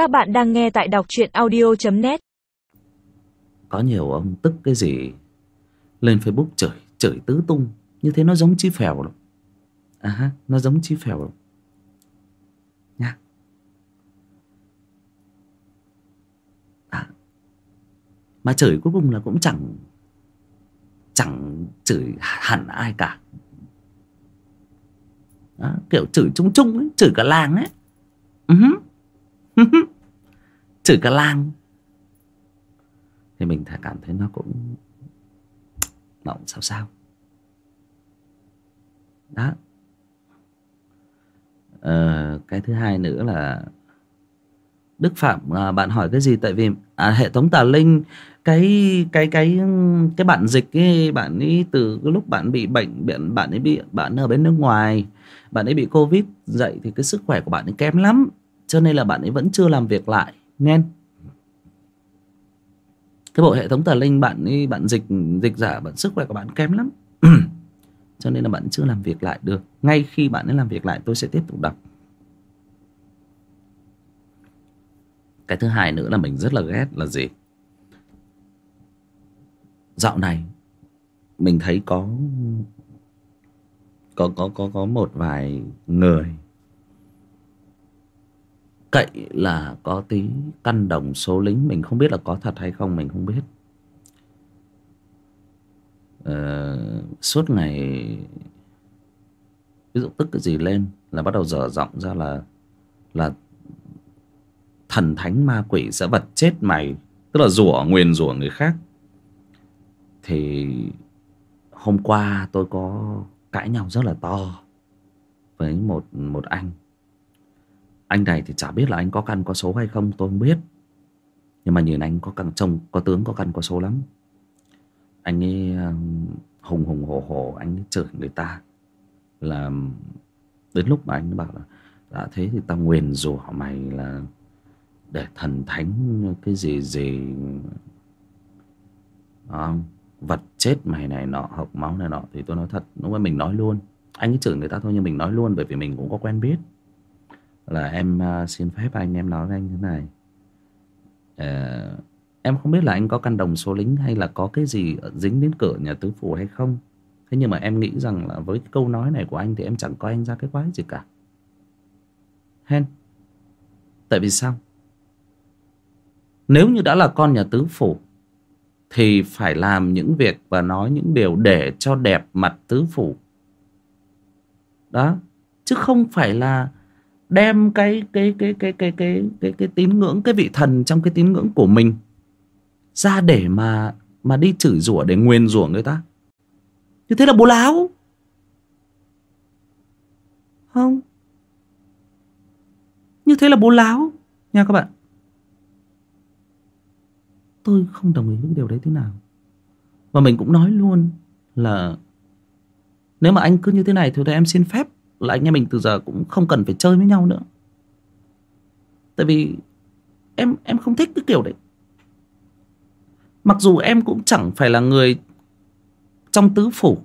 Các bạn đang nghe tại đọc truyện audio.net Có nhiều ông tức cái gì? Lên Facebook chửi Chửi tứ tung. Như thế nó giống chi phèo lắm. À ha, nó giống chi phèo lắm. Nha. À. Mà chửi cuối cùng là cũng chẳng Chẳng chửi hẳn ai cả. À, Kiểu chửi chung chung ấy, Chửi cả làng ấy. Uh chửi cả làng thì mình thà cảm thấy nó cũng nó cũng sao sao đó. Ờ, cái thứ hai nữa là Đức Phạm à, bạn hỏi cái gì? Tại vì à, hệ thống tà linh cái cái cái cái bạn dịch ấy bạn ấy từ cái lúc bạn bị bệnh bạn bạn ấy bị bạn ở bên nước ngoài bạn ấy bị covid dậy thì cái sức khỏe của bạn ấy kém lắm. Cho nên là bạn ấy vẫn chưa làm việc lại nên. Cái bộ hệ thống tờ linh bạn ấy, bạn dịch dịch giả, bạn sức khỏe của bạn kém lắm. Cho nên là bạn chưa làm việc lại được. Ngay khi bạn ấy làm việc lại, tôi sẽ tiếp tục đọc. Cái thứ hai nữa là mình rất là ghét là gì? Dạo này, mình thấy có có có có có một vài người cậy là có tí căn đồng số lính mình không biết là có thật hay không mình không biết. Ờ, suốt ngày ví dụ tức cái gì lên là bắt đầu dở giọng ra là là thần thánh ma quỷ sẽ vật chết mày tức là rủa nguyền rủa người khác. Thì hôm qua tôi có cãi nhau rất là to với một một anh anh này thì chả biết là anh có căn có số hay không tôi không biết. Nhưng mà nhìn anh có căn trông có tướng có căn có số lắm. Anh ấy ờ, hùng hùng hổ hổ anh ấy chửi người ta. Là đến lúc mà anh bảo là đã thế thì tao nguyền rủa mày là để thần thánh cái gì gì à, vật chết mày này nọ học máu này nọ. Thì tôi nói thật lúc mà mình nói luôn. Anh ấy chửi người ta thôi nhưng mình nói luôn bởi vì mình cũng có quen biết là em uh, xin phép anh em nói với anh thế này. Uh, em không biết là anh có căn đồng số lính hay là có cái gì dính đến cửa nhà tứ phủ hay không. Thế nhưng mà em nghĩ rằng là với cái câu nói này của anh thì em chẳng coi anh ra cái quái gì cả. Hen tại vì sao? Nếu như đã là con nhà tứ phủ thì phải làm những việc và nói những điều để cho đẹp mặt tứ phủ. Đó chứ không phải là đem cái cái cái cái cái cái cái cái tín ngưỡng, cái vị thần trong cái tín ngưỡng của mình ra để mà mà đi chửi rủa để nguyền rủa người ta. Như thế là bố láo. Không. Như thế là bố láo. Nha các bạn. Tôi không đồng ý với cái điều đấy thế nào. Và mình cũng nói luôn là nếu mà anh cứ như thế này thì em xin phép là anh em mình từ giờ cũng không cần phải chơi với nhau nữa. Tại vì em em không thích cái kiểu đấy. Mặc dù em cũng chẳng phải là người trong tứ phủ.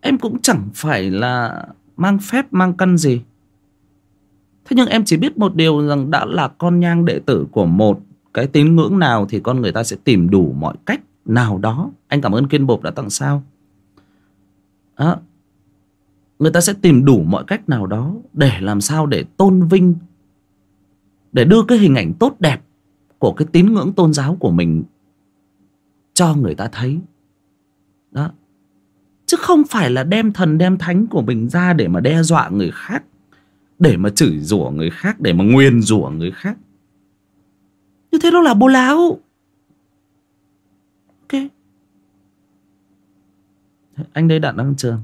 Em cũng chẳng phải là mang phép mang căn gì. Thế nhưng em chỉ biết một điều rằng đã là con nhang đệ tử của một cái tín ngưỡng nào thì con người ta sẽ tìm đủ mọi cách nào đó. Anh cảm ơn kiên bộp đã tặng sao. Đó, người ta sẽ tìm đủ mọi cách nào đó để làm sao để tôn vinh, để đưa cái hình ảnh tốt đẹp của cái tín ngưỡng tôn giáo của mình cho người ta thấy. Đó. Chứ không phải là đem thần, đem thánh của mình ra để mà đe dọa người khác, để mà chửi rủa người khác, để mà nguyền rủa người khác. Như thế đó là bố láo ok. Anh đây, đạn đăng trường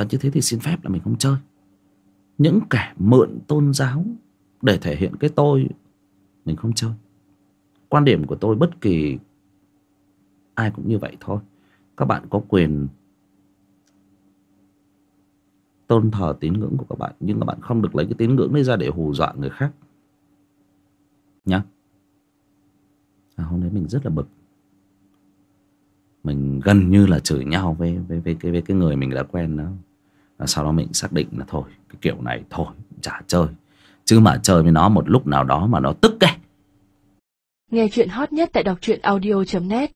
và như thế thì xin phép là mình không chơi. Những kẻ mượn tôn giáo để thể hiện cái tôi mình không chơi. Quan điểm của tôi bất kỳ ai cũng như vậy thôi. Các bạn có quyền tôn thờ tín ngưỡng của các bạn nhưng các bạn không được lấy cái tín ngưỡng đấy ra để hù dọa người khác. Nhá. À, hôm đấy mình rất là bực. Mình gần như là chửi nhau với với với cái với cái người mình đã quen đó sau đó mình xác định là thôi, cái kiểu này thôi, chả chơi. Chứ mà chơi với nó một lúc nào đó mà nó tức ấy. Nghe chuyện hot nhất tại đọc truyện audio.net